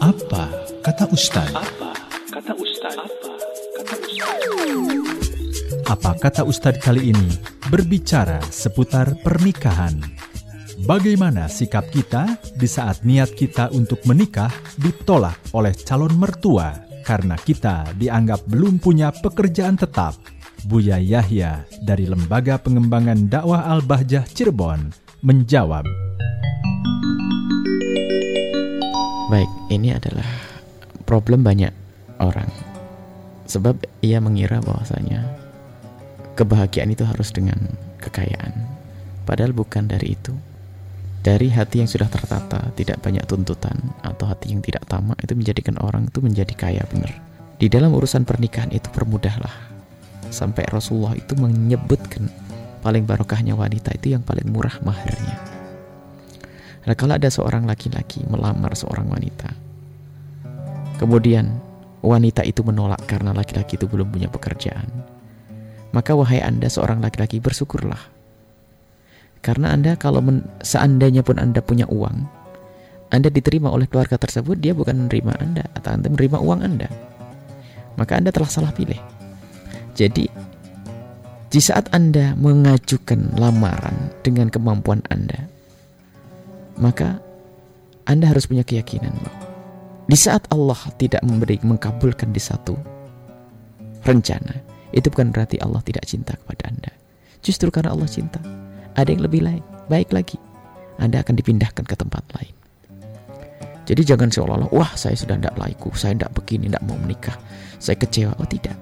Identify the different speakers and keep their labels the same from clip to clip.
Speaker 1: Apa kata Ustaz?
Speaker 2: Apa kata Ustaz? Apa kata Ustaz?
Speaker 1: Apa kata Ustaz kali ini berbicara seputar pernikahan. Bagaimana sikap kita di saat niat kita untuk menikah ditolak oleh calon mertua karena kita dianggap belum punya pekerjaan tetap? Buya Yahya dari Lembaga Pengembangan Dakwah Al-Bahjah Cirebon menjawab.
Speaker 3: Baik, ini adalah problem banyak orang. Sebab ia mengira bahwasanya kebahagiaan itu harus dengan kekayaan. Padahal bukan dari itu. Dari hati yang sudah tertata, tidak banyak tuntutan atau hati yang tidak tamak itu menjadikan orang itu menjadi kaya benar. Di dalam urusan pernikahan itu permudahlah. Sampai Rasulullah itu menyebutkan paling barokahnya wanita itu yang paling murah maharnya. Nah, kalau ada seorang laki-laki melamar seorang wanita, kemudian wanita itu menolak karena laki-laki itu belum punya pekerjaan, maka wahai Anda seorang laki-laki bersyukurlah. Karena Anda kalau men, seandainya pun Anda punya uang, Anda diterima oleh keluarga tersebut, dia bukan menerima Anda atau Anda menerima uang Anda. Maka Anda telah salah pilih. Jadi, di saat Anda mengajukan lamaran dengan kemampuan Anda, maka Anda harus punya keyakinan bahwa di saat Allah tidak memberi mengkabulkan di satu rencana, itu bukan berarti Allah tidak cinta kepada Anda. Justru karena Allah cinta, ada yang lebih baik, baik lagi. Anda akan dipindahkan ke tempat lain. Jadi jangan seolah-olah, wah saya sudah tidak laiku, saya tidak begini, tidak mau menikah, saya kecewa. Oh tidak.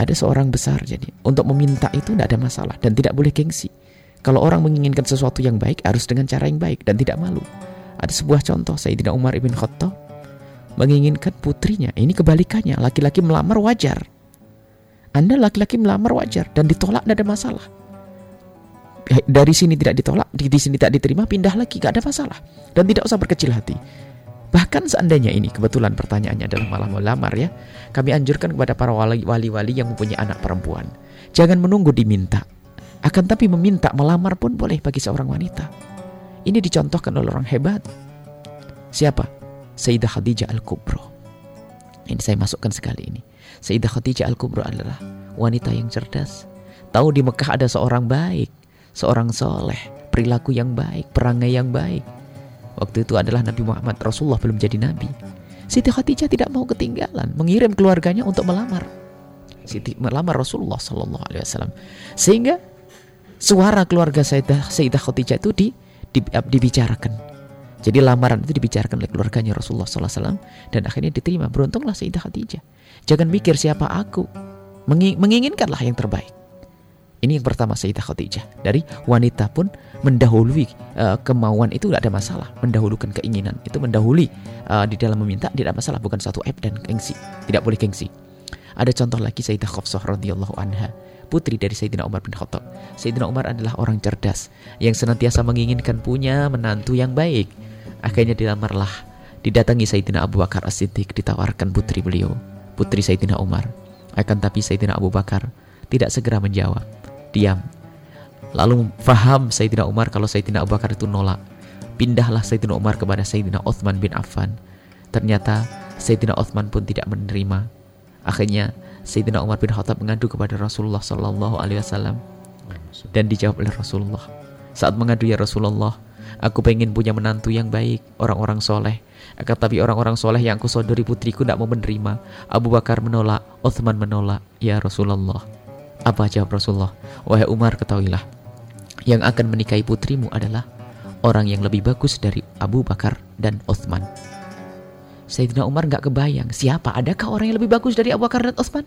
Speaker 3: Ada seorang besar jadi, untuk meminta itu tidak ada masalah dan tidak boleh gengsi. Kalau orang menginginkan sesuatu yang baik harus dengan cara yang baik dan tidak malu. Ada sebuah contoh Sayyidina Umar ibn Khattab menginginkan putrinya. Ini kebalikannya, laki-laki melamar wajar. Anda laki-laki melamar wajar dan ditolak tidak ada masalah. Dari sini tidak ditolak, di, sini tidak diterima, pindah lagi, gak ada masalah. Dan tidak usah berkecil hati. Bahkan seandainya ini kebetulan pertanyaannya adalah malah melamar ya, kami anjurkan kepada para wali-wali yang mempunyai anak perempuan, jangan menunggu diminta, akan tapi meminta melamar pun boleh bagi seorang wanita. Ini dicontohkan oleh orang hebat. Siapa? Sayyidah Khadijah Al-Kubro. Ini saya masukkan sekali ini. Sayyidah Khadijah Al-Kubro adalah wanita yang cerdas. Tahu di Mekah ada seorang baik, seorang soleh, perilaku yang baik, perangai yang baik. Waktu itu adalah Nabi Muhammad Rasulullah belum jadi nabi. Siti Khadijah tidak mau ketinggalan, mengirim keluarganya untuk melamar. Siti melamar Rasulullah Sallallahu Alaihi Wasallam, sehingga suara keluarga Sayyidah, Sayyidah Khadijah itu di, di, dibicarakan. Jadi lamaran itu dibicarakan oleh keluarganya Rasulullah SAW dan akhirnya diterima. Beruntunglah Sayyidah Khadijah. Jangan mikir siapa aku. menginginkanlah yang terbaik. Ini yang pertama Sayyidah Khadijah. Dari wanita pun mendahului uh, kemauan itu tidak ada masalah. Mendahulukan keinginan itu mendahului uh, di dalam meminta tidak masalah. Bukan suatu aib dan gengsi. Tidak boleh gengsi. Ada contoh lagi Sayyidah Khafsah radhiyallahu anha putri dari Sayyidina Umar bin Khattab. Sayyidina Umar adalah orang cerdas yang senantiasa menginginkan punya menantu yang baik. Akhirnya dilamarlah, didatangi Sayyidina Abu Bakar As-Siddiq ditawarkan putri beliau, putri Sayyidina Umar. Akan tapi Sayyidina Abu Bakar tidak segera menjawab, diam. Lalu faham Sayyidina Umar kalau Sayyidina Abu Bakar itu nolak. Pindahlah Sayyidina Umar kepada Sayyidina Uthman bin Affan. Ternyata Sayyidina Uthman pun tidak menerima. Akhirnya Sayyidina Umar bin Khattab mengadu kepada Rasulullah Sallallahu Alaihi Wasallam dan dijawab oleh Rasulullah. Saat mengadu ya Rasulullah, aku pengen punya menantu yang baik, orang-orang soleh. Akan tapi orang-orang soleh yang aku sodori putriku tidak mau menerima. Abu Bakar menolak, Uthman menolak. Ya Rasulullah. Apa jawab Rasulullah? Wahai Umar ketahuilah, yang akan menikahi putrimu adalah orang yang lebih bagus dari Abu Bakar dan Uthman. Sayyidina Umar nggak kebayang siapa adakah orang yang lebih bagus dari Abu Bakar dan Utsman?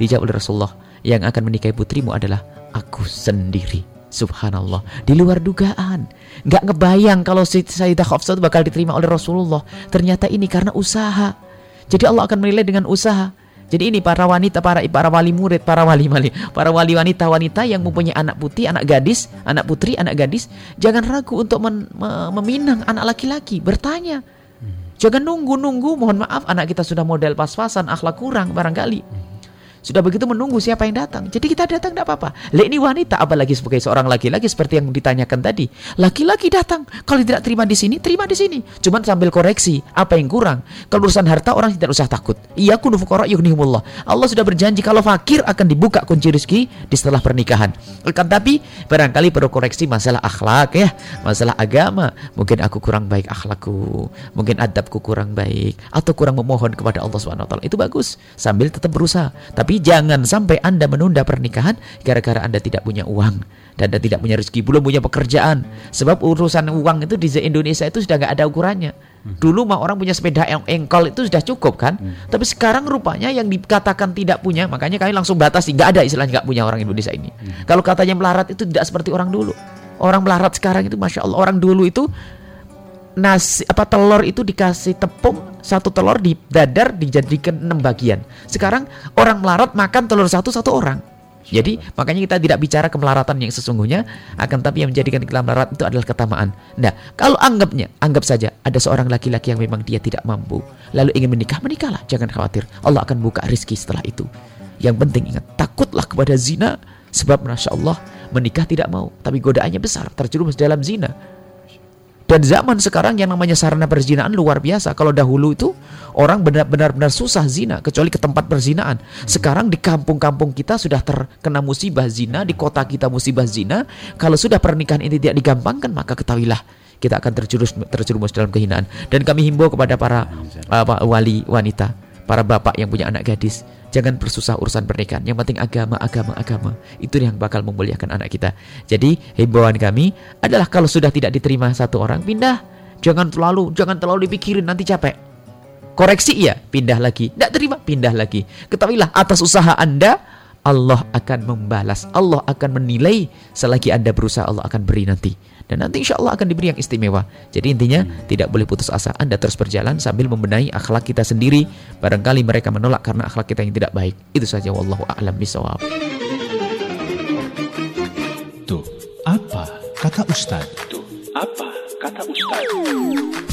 Speaker 3: Dijawab oleh Rasulullah, yang akan menikahi putrimu adalah aku sendiri. Subhanallah, di luar dugaan. Nggak ngebayang kalau Sayyidah Khafsah itu bakal diterima oleh Rasulullah. Ternyata ini karena usaha. Jadi Allah akan menilai dengan usaha. Jadi ini para wanita, para para wali murid, para wali wali, para wali wanita wanita yang mempunyai anak putih, anak gadis, anak putri, anak gadis, jangan ragu untuk men, meminang anak laki-laki. Bertanya, Jangan nunggu-nunggu, mohon maaf anak kita sudah model pas-pasan, akhlak kurang barangkali. Sudah begitu menunggu siapa yang datang. Jadi kita datang tidak apa-apa. Le ini wanita apalagi sebagai seorang laki-laki seperti yang ditanyakan tadi. Laki-laki datang. Kalau tidak terima di sini, terima di sini. Cuman sambil koreksi apa yang kurang. Kalau urusan harta orang tidak usah takut. Iya kunu fuqara yughnihumullah. Allah sudah berjanji kalau fakir akan dibuka kunci rezeki di setelah pernikahan. Akan tapi barangkali perlu koreksi masalah akhlak ya, masalah agama. Mungkin aku kurang baik akhlakku, mungkin adabku kurang baik atau kurang memohon kepada Allah Subhanahu Itu bagus sambil tetap berusaha. Tapi jangan sampai Anda menunda pernikahan gara-gara Anda tidak punya uang dan Anda tidak punya rezeki, belum punya pekerjaan. Sebab urusan uang itu di Indonesia itu sudah nggak ada ukurannya. Dulu mah orang punya sepeda yang engkol itu sudah cukup kan. Tapi sekarang rupanya yang dikatakan tidak punya, makanya kami langsung batasi. Nggak ada istilahnya nggak punya orang Indonesia ini. Kalau katanya melarat itu tidak seperti orang dulu. Orang melarat sekarang itu masya Allah. Orang dulu itu nasi apa telur itu dikasih tepung satu telur di dadar dijadikan enam bagian. Sekarang orang melarat makan telur satu satu orang. Jadi makanya kita tidak bicara kemelaratan yang sesungguhnya, akan tapi yang menjadikan kita melarat itu adalah ketamaan. Nah, kalau anggapnya, anggap saja ada seorang laki-laki yang memang dia tidak mampu, lalu ingin menikah, menikahlah, jangan khawatir. Allah akan buka rizki setelah itu. Yang penting ingat, takutlah kepada zina, sebab masya Allah menikah tidak mau, tapi godaannya besar, terjerumus dalam zina. Dan zaman sekarang yang namanya sarana perzinahan luar biasa. Kalau dahulu itu orang benar-benar susah zina kecuali ke tempat perzinaan. Sekarang di kampung-kampung kita sudah terkena musibah zina, di kota kita musibah zina. Kalau sudah pernikahan ini tidak digampangkan maka ketahuilah kita akan terjerumus terjerumus dalam kehinaan. Dan kami himbau kepada para uh, wali wanita, para bapak yang punya anak gadis, Jangan bersusah urusan pernikahan. Yang penting agama, agama, agama. Itu yang bakal memuliakan anak kita. Jadi himbauan kami adalah kalau sudah tidak diterima satu orang, pindah. Jangan terlalu, jangan terlalu dipikirin nanti capek. Koreksi iya, pindah lagi. Tidak terima, pindah lagi. Ketahuilah atas usaha Anda, Allah akan membalas. Allah akan menilai selagi Anda berusaha, Allah akan beri nanti dan nanti insya Allah akan diberi yang istimewa. Jadi intinya tidak boleh putus asa. Anda terus berjalan sambil membenahi akhlak kita sendiri. Barangkali mereka menolak karena akhlak kita yang tidak baik. Itu saja wallahu a'lam bishawab.
Speaker 1: Tuh, apa kata Ustaz?
Speaker 2: Tuh, apa kata Ustaz?